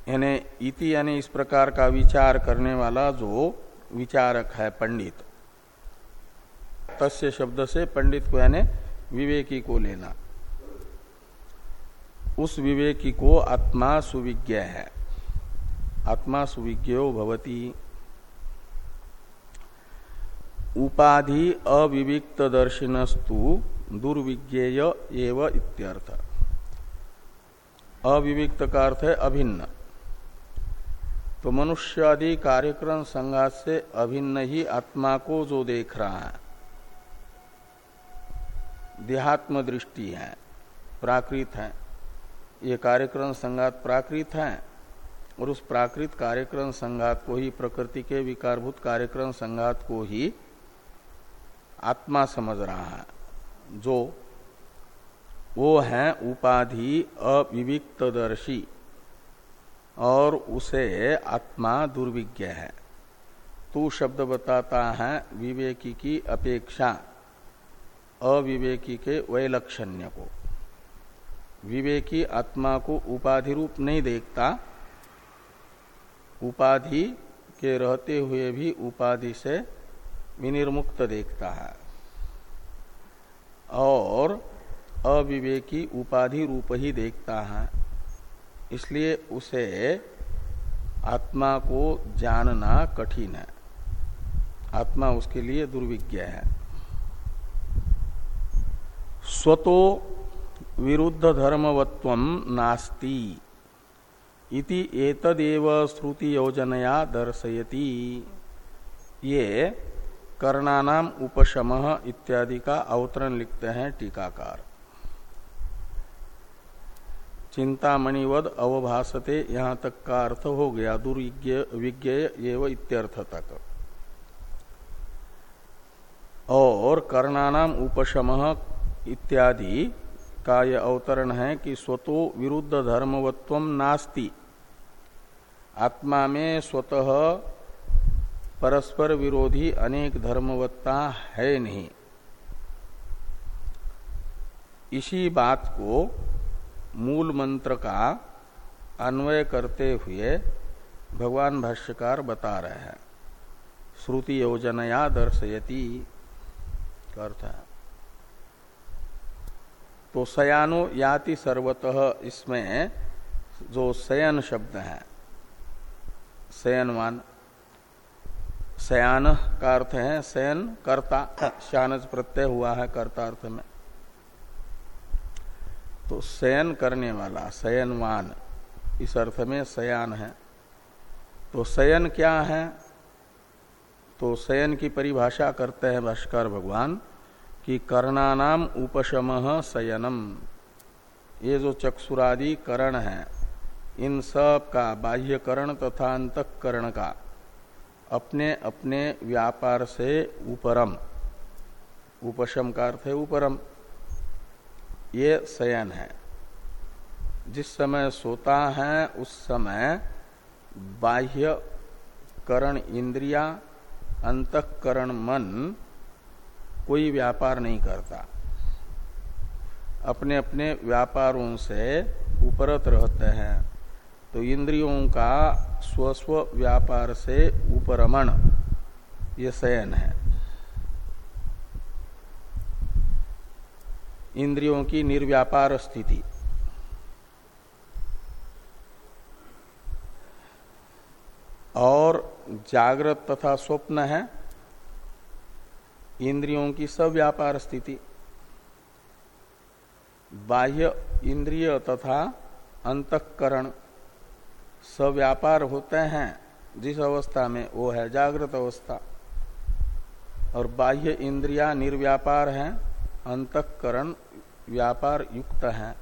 यानी इति यानी इस प्रकार का विचार करने वाला जो विचारक है पंडित, तस्य शब्द से पंडित को यानी विवेकी को लेना। उस विवेकी को आत्मा सुविज्ञ है। आत्मा सुविज्ञो भवती। उपाधि अविविक्त दर्शिनस्तु दुर्विज्ञेय एव इत्यर्थ। अविविक्त का अर्थ है अभिन्न। तो मनुष्य आदि कार्यक्रम संघात से अभिन्न ही आत्मा को जो देख रहा है, देहात्म दृष्टि है, प्राकृत है। ये कार्यक्रम संघात प्राकृत है और उस प्राकृत कार्यक्रम संघात को ही, प्रकृति के विकारभूत कार्यक्रम संघात को ही आत्मा समझ रहा है। जो वो है उपाधि अविविक्तदर्शी और उसे आत्मा दुर्विज्ञ है। तू शब्द बताता है विवेकी की अपेक्षा, अविवेकी के वैलक्षण्य को। विवेकी आत्मा को उपाधि रूप नहीं देखता, उपाधि के रहते हुए भी उपाधि से विनिर्मुक्त देखता है। और अविवेकी उपाधि रूप ही देखता है। इसलिए उसे आत्मा को जानना कठिन है। आत्मा उसके लिए दुर्विज्ञ है। स्वतो विरुद्ध धर्मवत्व नास्ति इति एतदेव श्रुति योजनया दर्शयति। ये कर्णानाम उपशम इत्यादि का अवतरण लिखते हैं टीकाकार। चिंतामणिवद अवभासते, यहाँ तक का अर्थ हो गया दुर्विज्ञेय एवं इत्यर्थ तक। और कर्णानाम उपशम इत्यादि का यह अवतरण है कि स्वतो विरुद्ध धर्मवत्व नास्ति। आत्मा में स्वतः परस्पर विरोधी अनेक धर्मवत्ता है नहीं। इसी बात को मूल मंत्र का अन्वय करते हुए भगवान भाष्यकार बता रहे हैं। श्रुति योजनया दर्शयती अर्थ है। तो सयानो याति सर्वतः इसमें जो शयन शब्द है, शयनवान शयान का अर्थ है शयन कर्ता शानज प्रत्यय हुआ है कर्ता अर्थ में। तो शयन करने वाला शयनवान इस अर्थ में शयान है। तो शयन क्या है? तो शयन की परिभाषा करते हैं भाष्कर भगवान कि कर्णानाम उपशम शयनम ये जो चक्षुरादि करण है, इन सब का बाह्यकरण तथा अंतकरण का अपने अपने व्यापार से उपरम। उपशम का अर्थ है उपरम। ये शयन है। जिस समय सोता है, उस समय बाह्य करण इंद्रिया, अंतकरण मन कोई व्यापार नहीं करता। अपने अपने व्यापारों से उपरत रहते हैं। तो इंद्रियों का स्वस्व व्यापार से उपरमण। ये शयन है। इंद्रियों की निर्व्यापार स्थिति। और जागृत तथा स्वप्न है। इंद्रियों की सव्यापार स्थिति। बाह्य इंद्रिय तथा अंतकरण। सव्यापार होते हैं, जिस अवस्था में वो है जागृत अवस्था। और बाह्य इंद्रिया निर्व्यापार है, अंतकरण व्यापार युक्त है।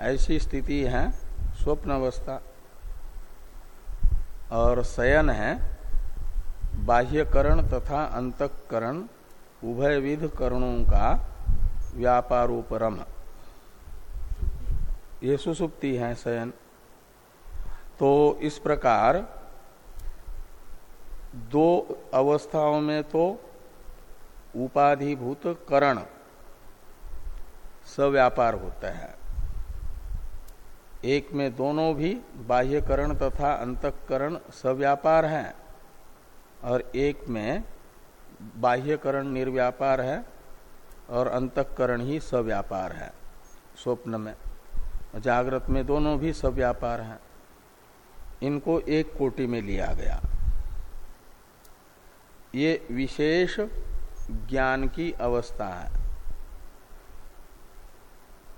ऐसी स्थिति है, स्वप्न अवस्था। और शयन है, बाह्यकरण तथा अंतकरण उभयविध करणों का व्यापारोपरम। ये सुसुप्ति है शयन। तो इस प्रकार दो अवस्थाओं में तो उपाधिभूत करण सव्यापार होता है। एक में दोनों भी बाह्यकरण तथा अंतकरण सव्यापार हैं और एक में बाह्यकरण निर्व्यापार है और अंतकरण ही सव्यापार है। स्वप्न में, जागृत में दोनों भी सव्यापार हैं। इनको एक कोटि में लिया गया। ये विशेष ज्ञान की अवस्था है।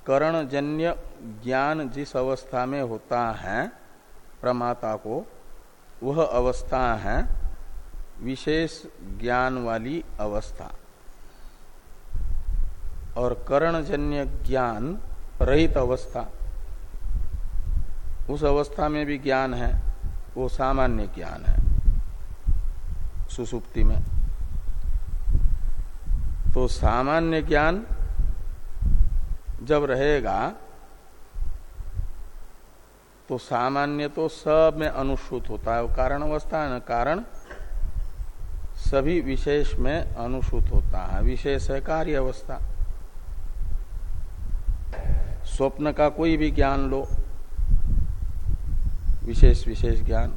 करणजन्य ज्ञान जिस अवस्था में होता है, प्रमाता को, वह अवस्था है विशेष ज्ञान वाली अवस्था। और करणजन्य ज्ञान रहित अवस्था। उस अवस्था में भी ज्ञान है, वो सामान्य ज्ञान है, सुसुप्ति में। तो सामान्य ज्ञान जब रहेगा तो सामान्य तो सब में अनुसूत होता है कारण अवस्था है ना, कारण सभी विशेष में अनुसूत होता है, विशेष है कार्य अवस्था स्वप्न का कोई भी ज्ञान लो। विशेष विशेष ज्ञान।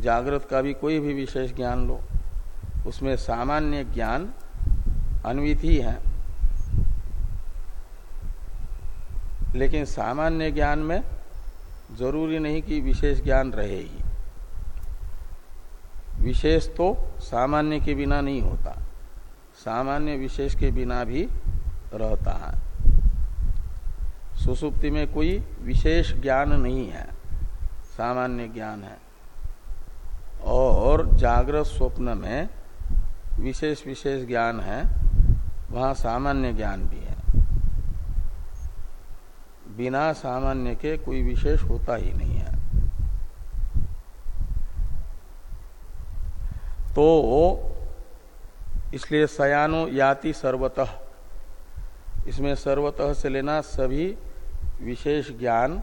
जागृत का भी कोई भी विशेष ज्ञान लो। उसमें सामान्य ज्ञान अन्वित ही लेकिन सामान्य ज्ञान में ज़रूरी नहीं कि विशेष ज्ञान रहे ही। विशेष तो सामान्य के बिना नहीं होता। सामान्य विशेष के बिना भी रहता है। सुसुप्ति में कोई विशेष ज्ञान नहीं है। सामान्य ज्ञान है। और जागृत स्वप्न में विशेष विशेष ज्ञान है, वहाँ सामान्य ज्ञान भी है। बिना सामान्य के कोई विशेष होता ही नहीं है। तो इसलिए सयानो याति सर्वतः। इसमें सर्वतः से लेना सभी विशेष ज्ञान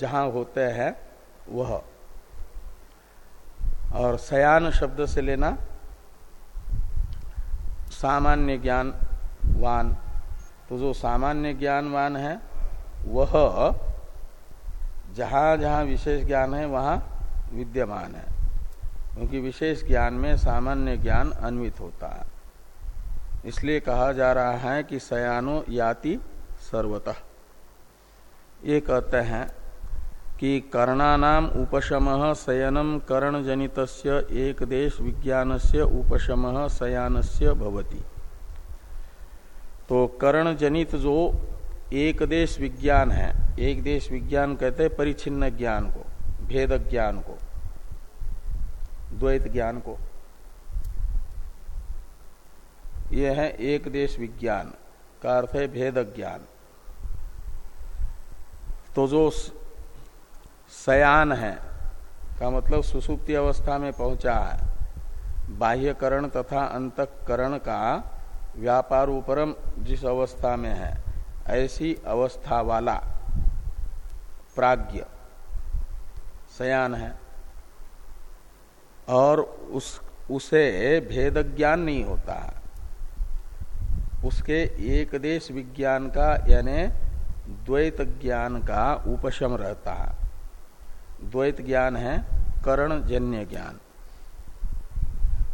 जहाँ होते हैं वह। और सयान शब्द से लेना सामान्य ज्ञानवान। तो जो सामान्य ज्ञानवान है, वह जहाँ जहाँ विशेष ज्ञान है, वहाँ विद्यमान है। क्योंकि विशेष ज्ञान में सामान्य ज्ञान अन्वित होता है। इसलिए कहा जा रहा है कि सयानो याति सर्वतः। ये कहते हैं कि कर्णानाम उपशम शयनम कर्ण जनित एक देश विज्ञान से उपशम शयान से भवती। तो कर्ण जनित जो एक देश विज्ञान है एक देश विज्ञान कहते हैं परिचिन्न ज्ञान को, भेद ज्ञान को, द्वैत ज्ञान को। यह है एक देश विज्ञान का अर्थ है भेद ज्ञान। तो जो सयान है, का मतलब सुसुप्ति अवस्था में पहुँचा है, बाह्यकरण तथा अंतकरण का व्यापार उपरम जिस अवस्था में है, ऐसी अवस्था वाला प्राज्ञ सयान है। और उस, उसे भेद ज्ञान नहीं होता। है उसके एक देश विज्ञान का यानी द्वैत ज्ञान का उपशम रहता है। द्वैत ज्ञान है कर्ण जन्य ज्ञान।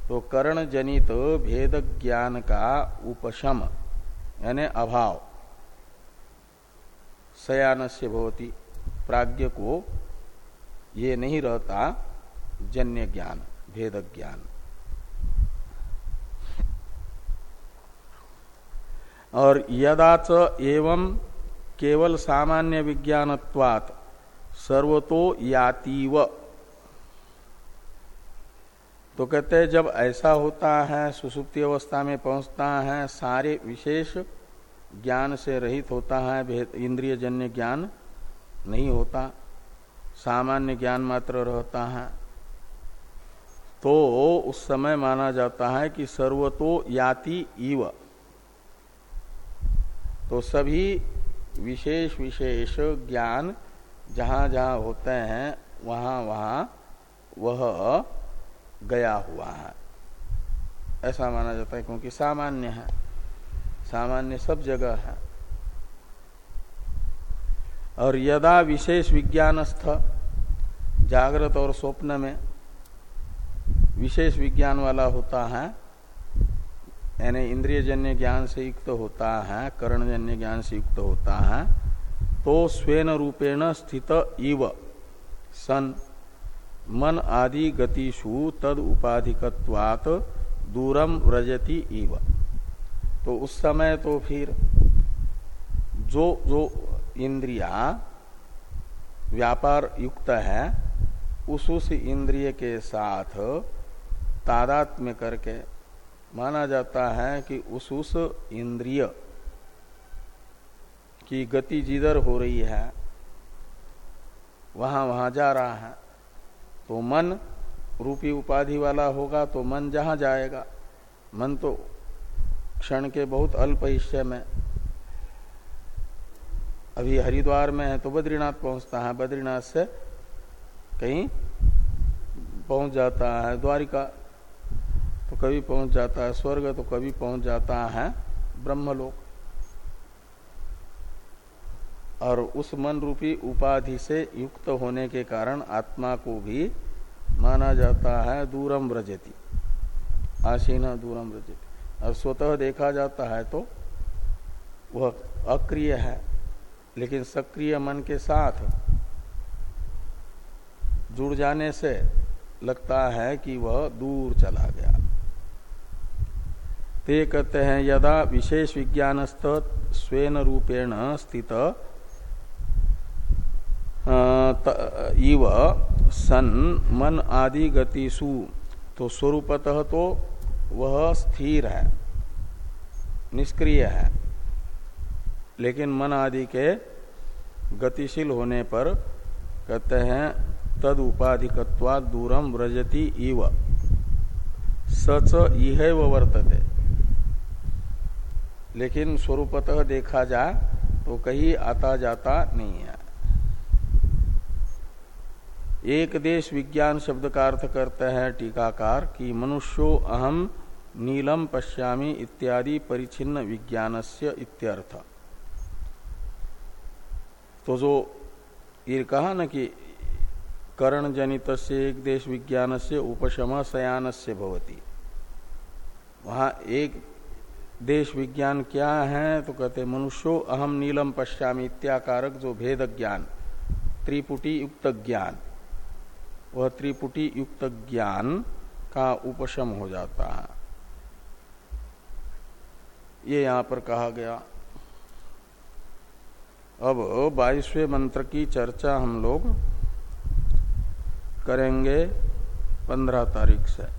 तो करण जनित भेद ज्ञान का उपशम, यानी अभाव सयान से भवती, प्राज्ञ को ये नहीं रहता जन्य ज्ञान, भेद ज्ञान। और यदाच एवं केवल सामान्य विज्ञानत्वात् सर्वतो यातीव। तो कहते हैं, जब ऐसा होता है, सुसुप्ति अवस्था में पहुँचता है, सारे विशेष ज्ञान से रहित होता है इंद्रिय जन्य ज्ञान नहीं होता, सामान्य ज्ञान मात्र रहता है। तो उस समय माना जाता है कि सर्वतो याति इव। तो सभी विशेष विशेष ज्ञान जहाँ जहाँ होते हैं, वहाँ वहाँ वह गया हुआ है। ऐसा माना जाता है क्योंकि सामान्य है। सामान्य सब जगह है। और यदा विशेष विज्ञानस्थ, जागृत और स्वप्न में विशेष विज्ञान वाला होता है यानी इंद्रिय जन्य ज्ञान से युक्त होता है, कर्णजन्य ज्ञान से युक्त होता है तो स्वेन रूपेण स्थित इव, सन, मन आदि गतिषु तद उपाधिकवात दूरम व्रजति इव। तो उस समय तो फिर जो जो इंद्रिया व्यापार युक्त है, उस उस इंद्रिय के साथ तादात्म्य करके माना जाता है कि उस उस इंद्रिय की गति जिधर हो रही है, वहाँ वहाँ जा रहा है। तो मन रूपी उपाधि वाला होगा तो मन जहाँ जाएगा। मन तो क्षण के बहुत अल्प हिस्से में। अभी हरिद्वार में है तो बद्रीनाथ पहुँचता है। बद्रीनाथ से कहीं पहुँच जाता है। द्वारिका तो कभी पहुँच जाता है, स्वर्ग तो कभी पहुँच जाता है ब्रह्मलोक। और उस मन रूपी उपाधि से युक्त होने के कारण आत्मा को भी माना जाता है दूरम व्रजती। आशीना दूरम व्रजती। और स्वतः देखा जाता है तो वह अक्रिय है, लेकिन सक्रिय मन के साथ जुड़ जाने से लगता है कि वह दूर चला गया। ते कहते हैं, यदा विशेष विज्ञानस्त स्वेन रूपेण स्थित इव सन मन आदि गतिसु तो स्वरूपतः तो वह स्थिर है, निष्क्रिय है। लेकिन मन आदि के गतिशील होने पर कहते हैं तद उपाधिकत्वा दूरम व्रजति इव। सच यह वर्तते। लेकिन स्वरूपतः देखा जाए तो कहीं आता जाता नहीं है। एक देश विज्ञान शब्द का अर्थ करते हैं टीकाकार कि मनुष्यो अहम नीलम पश्यामी इत्यादि परिचिन्न विज्ञान से इत्यर्थ। तो जो ये कहा न कि कर्ण जनित से एक देश विज्ञान से उपशम सयान से भवती। वहाँ एक देश विज्ञान क्या है? तो कहते, मनुष्यो अहम नीलम पश्यामी इत्याकारक जो भेद ज्ञान। त्रिपुटी युक्त ज्ञान। वह त्रिपुटी युक्त ज्ञान का उपशम हो जाता है। ये यहाँ पर कहा गया। अब बाईसवें मंत्र की चर्चा हम लोग करेंगे पंद्रह तारीख से।